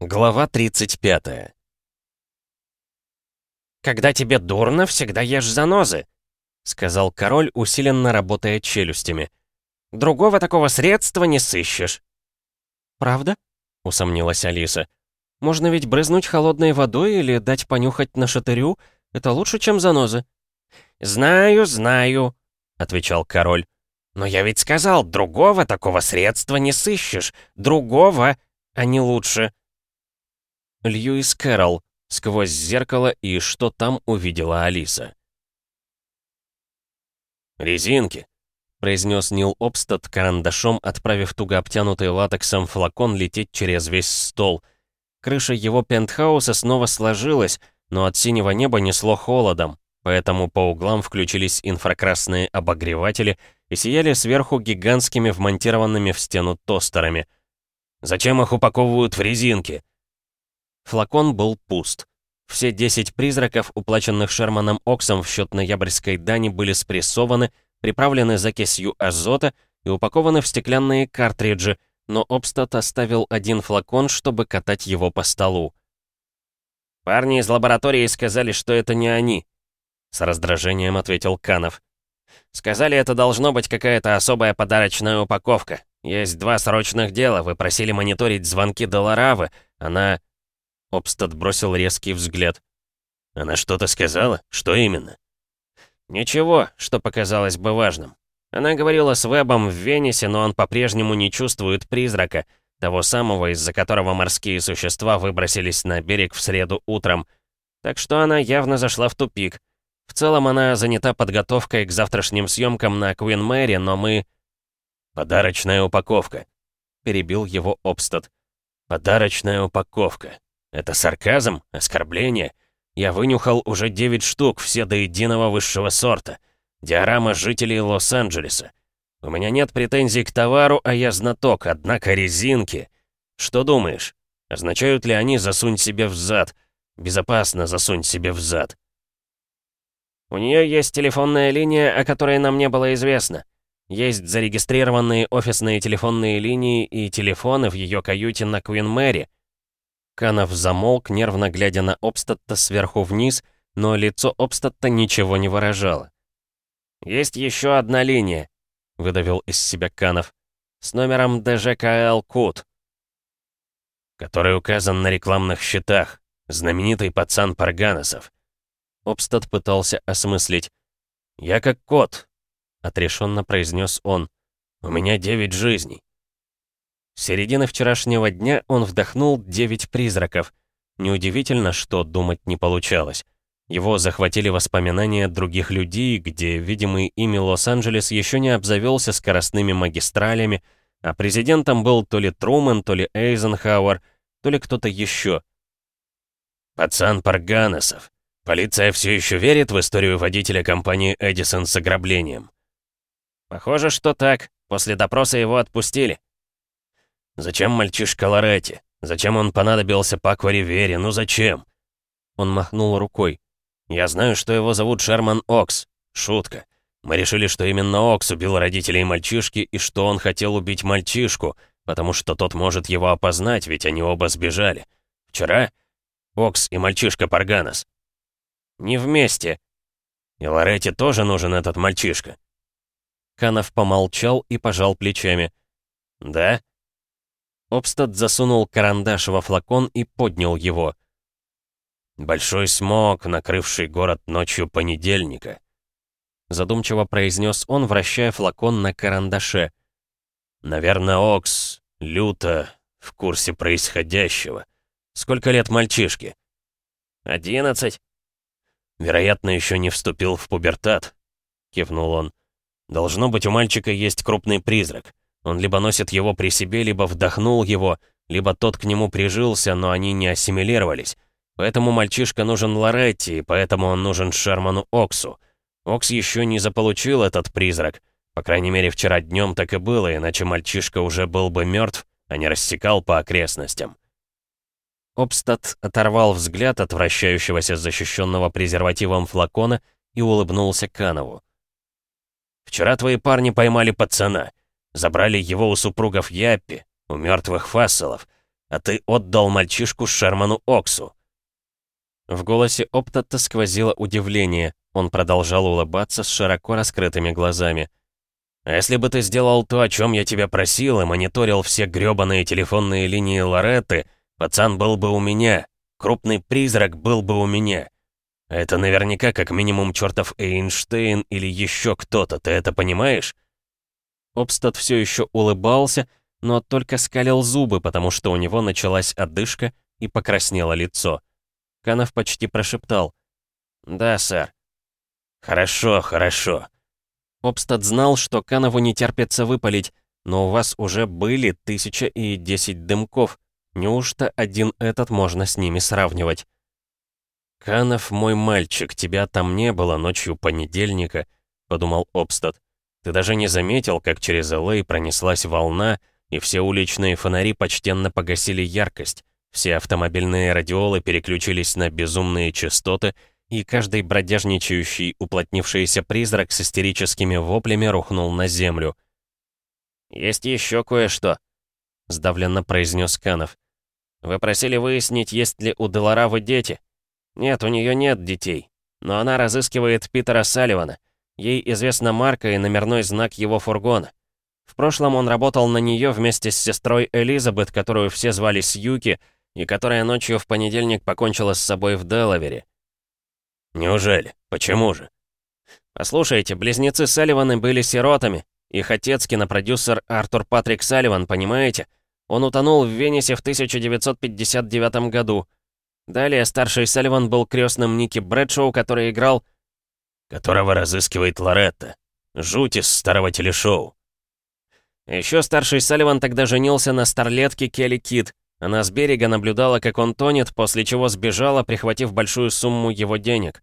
Глава 35 «Когда тебе дурно, всегда ешь занозы», — сказал король, усиленно работая челюстями. «Другого такого средства не сыщешь». «Правда?» — усомнилась Алиса. «Можно ведь брызнуть холодной водой или дать понюхать на шатырю? Это лучше, чем занозы». «Знаю, знаю», — отвечал король. «Но я ведь сказал, другого такого средства не сыщешь. Другого, а не лучше». Льюис Кэрролл. Сквозь зеркало и что там увидела Алиса. «Резинки», — произнес Нил Обстад карандашом, отправив туго обтянутый латексом флакон лететь через весь стол. Крыша его пентхауса снова сложилась, но от синего неба несло холодом, поэтому по углам включились инфракрасные обогреватели и сияли сверху гигантскими вмонтированными в стену тостерами. «Зачем их упаковывают в резинки?» Флакон был пуст. Все 10 призраков, уплаченных Шерманом Оксом в счет ноябрьской дани, были спрессованы, приправлены закисью азота и упакованы в стеклянные картриджи, но Обстат оставил один флакон, чтобы катать его по столу. «Парни из лаборатории сказали, что это не они», — с раздражением ответил Канов. «Сказали, это должно быть какая-то особая подарочная упаковка. Есть два срочных дела, вы просили мониторить звонки Долоравы, она...» Обстад бросил резкий взгляд. «Она что-то сказала? Что именно?» «Ничего, что показалось бы важным. Она говорила с Вебом в Венесе, но он по-прежнему не чувствует призрака, того самого, из-за которого морские существа выбросились на берег в среду утром. Так что она явно зашла в тупик. В целом она занята подготовкой к завтрашним съемкам на Куин Мэри, но мы...» «Подарочная упаковка», — перебил его Обстад. «Подарочная упаковка. Это сарказм? Оскорбление? Я вынюхал уже 9 штук, все до единого высшего сорта. Диорама жителей Лос-Анджелеса. У меня нет претензий к товару, а я знаток, однако резинки. Что думаешь? Означают ли они «засунь себе в зад»? Безопасно засунь себе в зад. У нее есть телефонная линия, о которой нам не было известно. Есть зарегистрированные офисные телефонные линии и телефоны в ее каюте на Куин Мэри. Канов замолк, нервно глядя на Обстатта сверху вниз, но лицо Обстатта ничего не выражало. «Есть еще одна линия», — выдавил из себя Канов, «с номером ДЖКЛ Кут». «Который указан на рекламных счетах. Знаменитый пацан Парганосов». Обстат пытался осмыслить. «Я как кот», — отрешенно произнес он. «У меня девять жизней. С середины вчерашнего дня он вдохнул девять призраков. Неудивительно, что думать не получалось. Его захватили воспоминания других людей, где видимый ими Лос-Анджелес еще не обзавелся скоростными магистралями, а президентом был то ли Трумэн, то ли Эйзенхауэр, то ли кто-то еще. «Пацан Парганесов. Полиция все еще верит в историю водителя компании «Эдисон» с ограблением?» «Похоже, что так. После допроса его отпустили». Зачем мальчишка Лоретти? Зачем он понадобился Пако Ривере? Ну зачем?» Он махнул рукой. «Я знаю, что его зовут Шерман Окс. Шутка. Мы решили, что именно Окс убил родителей мальчишки и что он хотел убить мальчишку, потому что тот может его опознать, ведь они оба сбежали. Вчера Окс и мальчишка Парганос. Не вместе. И Лоретти тоже нужен этот мальчишка. Канов помолчал и пожал плечами. «Да? Обстад засунул карандаш во флакон и поднял его. «Большой смог, накрывший город ночью понедельника», задумчиво произнес он, вращая флакон на карандаше. «Наверное, Окс, люто, в курсе происходящего. Сколько лет мальчишке?» «Одиннадцать». «Вероятно, еще не вступил в пубертат», — кивнул он. «Должно быть, у мальчика есть крупный призрак. Он либо носит его при себе, либо вдохнул его, либо тот к нему прижился, но они не ассимилировались. Поэтому мальчишка нужен Лоретти, и поэтому он нужен Шерману Оксу. Окс еще не заполучил этот призрак. По крайней мере, вчера днем так и было, иначе мальчишка уже был бы мертв, а не рассекал по окрестностям. Обстат оторвал взгляд от вращающегося защищенного презервативом флакона и улыбнулся Канову. «Вчера твои парни поймали пацана. Забрали его у супругов Яппи, у мертвых фассалов. а ты отдал мальчишку Шерману Оксу». В голосе Оптата сквозило удивление. Он продолжал улыбаться с широко раскрытыми глазами. «А если бы ты сделал то, о чем я тебя просил, и мониторил все грёбаные телефонные линии Лоретты, пацан был бы у меня, крупный призрак был бы у меня. Это наверняка как минимум чертов Эйнштейн или еще кто-то, ты это понимаешь?» Обстат все еще улыбался, но только скалил зубы, потому что у него началась одышка и покраснело лицо. Канов почти прошептал. «Да, сэр». «Хорошо, хорошо». Обстат знал, что Канову не терпится выпалить, но у вас уже были тысяча и десять дымков. Неужто один этот можно с ними сравнивать? «Канов, мой мальчик, тебя там не было ночью понедельника», — подумал Обстат. «Ты даже не заметил, как через Л.А. пронеслась волна, и все уличные фонари почтенно погасили яркость. Все автомобильные радиолы переключились на безумные частоты, и каждый бродяжничающий, уплотнившийся призрак с истерическими воплями рухнул на землю. «Есть еще кое-что», — сдавленно произнес Канов. «Вы просили выяснить, есть ли у Деларавы дети. Нет, у нее нет детей, но она разыскивает Питера Салливана. Ей известна марка и номерной знак его фургона. В прошлом он работал на нее вместе с сестрой Элизабет, которую все звали Сьюки, и которая ночью в понедельник покончила с собой в Делавере. Неужели? Почему же? Послушайте, близнецы Салливаны были сиротами. Их отец, кинопродюсер Артур Патрик Салливан, понимаете? Он утонул в Венесе в 1959 году. Далее старший Салливан был крестным Ники Брэдшоу, который играл... Которого разыскивает Лоретта. Жуть из старого телешоу. Еще старший Салливан тогда женился на старлетке Келли Кит, она с берега наблюдала, как он тонет, после чего сбежала, прихватив большую сумму его денег.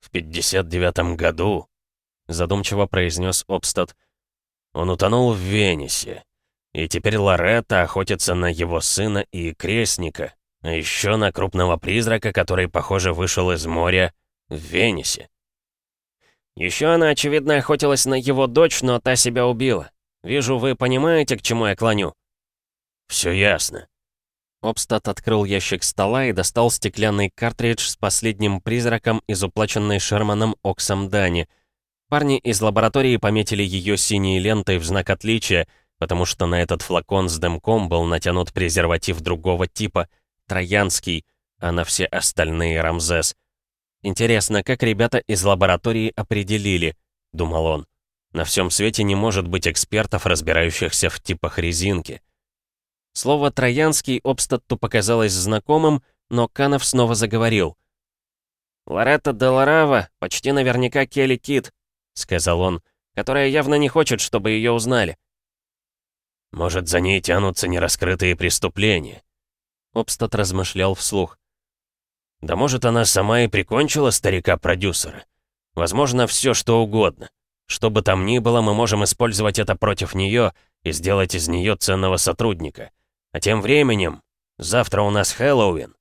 «В 59-м году», — задумчиво произнес Обстад, — «он утонул в Венесе, и теперь Лоретта охотится на его сына и крестника, а еще на крупного призрака, который, похоже, вышел из моря в Венесе». Еще она, очевидно, охотилась на его дочь, но та себя убила. Вижу, вы понимаете, к чему я клоню. «Все ясно». Обстат открыл ящик стола и достал стеклянный картридж с последним призраком из уплаченной Шерманом Оксом Дани. Парни из лаборатории пометили ее синей лентой в знак отличия, потому что на этот флакон с дымком был натянут презерватив другого типа, троянский, а на все остальные Рамзес. «Интересно, как ребята из лаборатории определили?» — думал он. «На всем свете не может быть экспертов, разбирающихся в типах резинки». Слово «троянский» Обстатту показалось знакомым, но Канов снова заговорил. «Лоретта де Ларава почти наверняка Келли Кит», — сказал он, «которая явно не хочет, чтобы ее узнали». «Может, за ней тянутся нераскрытые преступления?» Обстат размышлял вслух. «Да может, она сама и прикончила старика-продюсера. Возможно, все что угодно. Что бы там ни было, мы можем использовать это против нее и сделать из нее ценного сотрудника. А тем временем, завтра у нас Хэллоуин.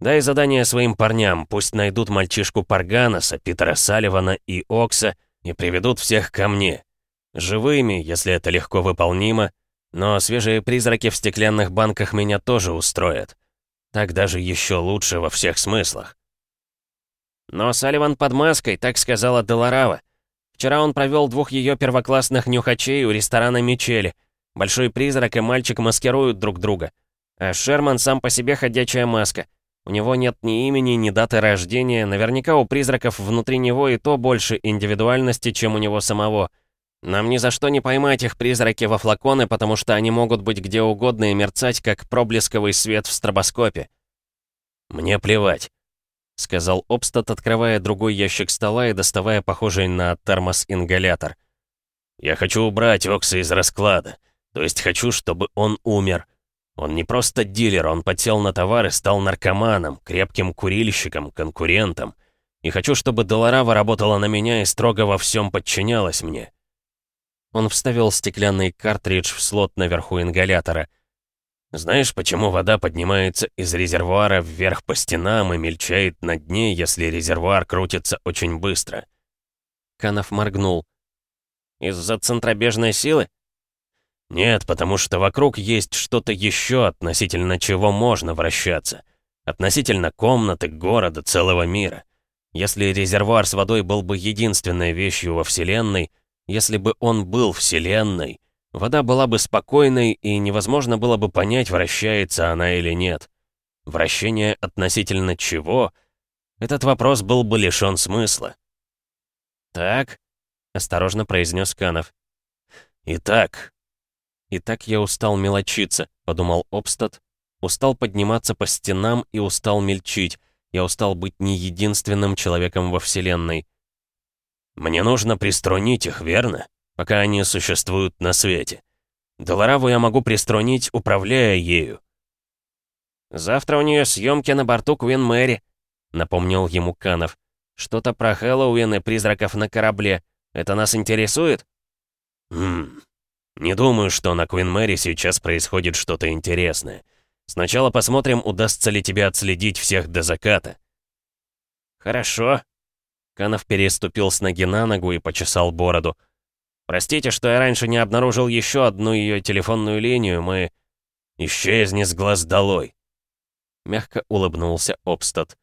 Дай задание своим парням, пусть найдут мальчишку Парганаса, Питера Салливана и Окса и приведут всех ко мне. Живыми, если это легко выполнимо, но свежие призраки в стеклянных банках меня тоже устроят. Так даже еще лучше во всех смыслах. Но Салливан под маской, так сказала Деларава. Вчера он провел двух ее первоклассных нюхачей у ресторана Мичели — Большой призрак и мальчик маскируют друг друга. А Шерман сам по себе ходячая маска. У него нет ни имени, ни даты рождения. Наверняка у призраков внутри него и то больше индивидуальности, чем у него самого. Нам ни за что не поймать их призраки во флаконы, потому что они могут быть где угодно и мерцать, как проблесковый свет в стробоскопе. «Мне плевать», — сказал Обстат, открывая другой ящик стола и доставая похожий на термос-ингалятор. «Я хочу убрать Окса из расклада. То есть хочу, чтобы он умер. Он не просто дилер, он подсел на товар и стал наркоманом, крепким курильщиком, конкурентом. И хочу, чтобы Долорава работала на меня и строго во всем подчинялась мне. Он вставил стеклянный картридж в слот наверху ингалятора. Знаешь, почему вода поднимается из резервуара вверх по стенам и мельчает на дне, если резервуар крутится очень быстро? Канов моргнул. «Из-за центробежной силы?» Нет, потому что вокруг есть что-то еще, относительно чего можно вращаться. Относительно комнаты, города, целого мира. Если резервуар с водой был бы единственной вещью во Вселенной, если бы он был Вселенной, вода была бы спокойной, и невозможно было бы понять, вращается она или нет. Вращение относительно чего? Этот вопрос был бы лишён смысла. «Так?» — осторожно произнес Канов. «Итак...» «Итак я устал мелочиться», — подумал Обстад. «Устал подниматься по стенам и устал мельчить. Я устал быть не единственным человеком во Вселенной. Мне нужно приструнить их, верно? Пока они существуют на свете. Долораву я могу приструнить, управляя ею. «Завтра у нее съемки на борту Квин Мэри», — напомнил ему Канов. «Что-то про Хэллоуин и призраков на корабле. Это нас интересует?» «Хм... Не думаю, что на Квин Мэри сейчас происходит что-то интересное. Сначала посмотрим, удастся ли тебе отследить всех до заката». «Хорошо». Канов переступил с ноги на ногу и почесал бороду. «Простите, что я раньше не обнаружил еще одну ее телефонную линию. Мы...» «Исчезни с глаз долой!» Мягко улыбнулся Обстад.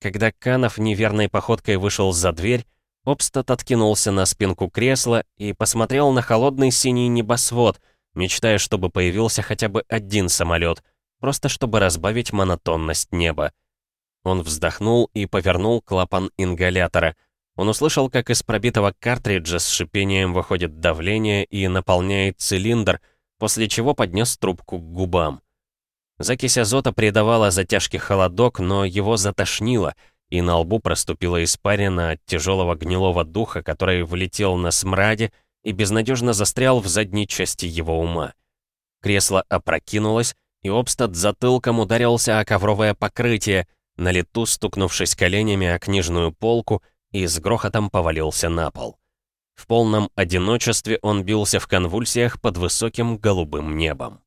Когда Канов неверной походкой вышел за дверь, Обстад откинулся на спинку кресла и посмотрел на холодный синий небосвод, мечтая, чтобы появился хотя бы один самолет, просто чтобы разбавить монотонность неба. Он вздохнул и повернул клапан ингалятора. Он услышал, как из пробитого картриджа с шипением выходит давление и наполняет цилиндр, после чего поднес трубку к губам. Закись азота придавала затяжке холодок, но его затошнило, и на лбу проступила испарина от тяжелого гнилого духа, который влетел на смраде и безнадежно застрял в задней части его ума. Кресло опрокинулось, и Обстад затылком ударился о ковровое покрытие, на лету стукнувшись коленями о книжную полку и с грохотом повалился на пол. В полном одиночестве он бился в конвульсиях под высоким голубым небом.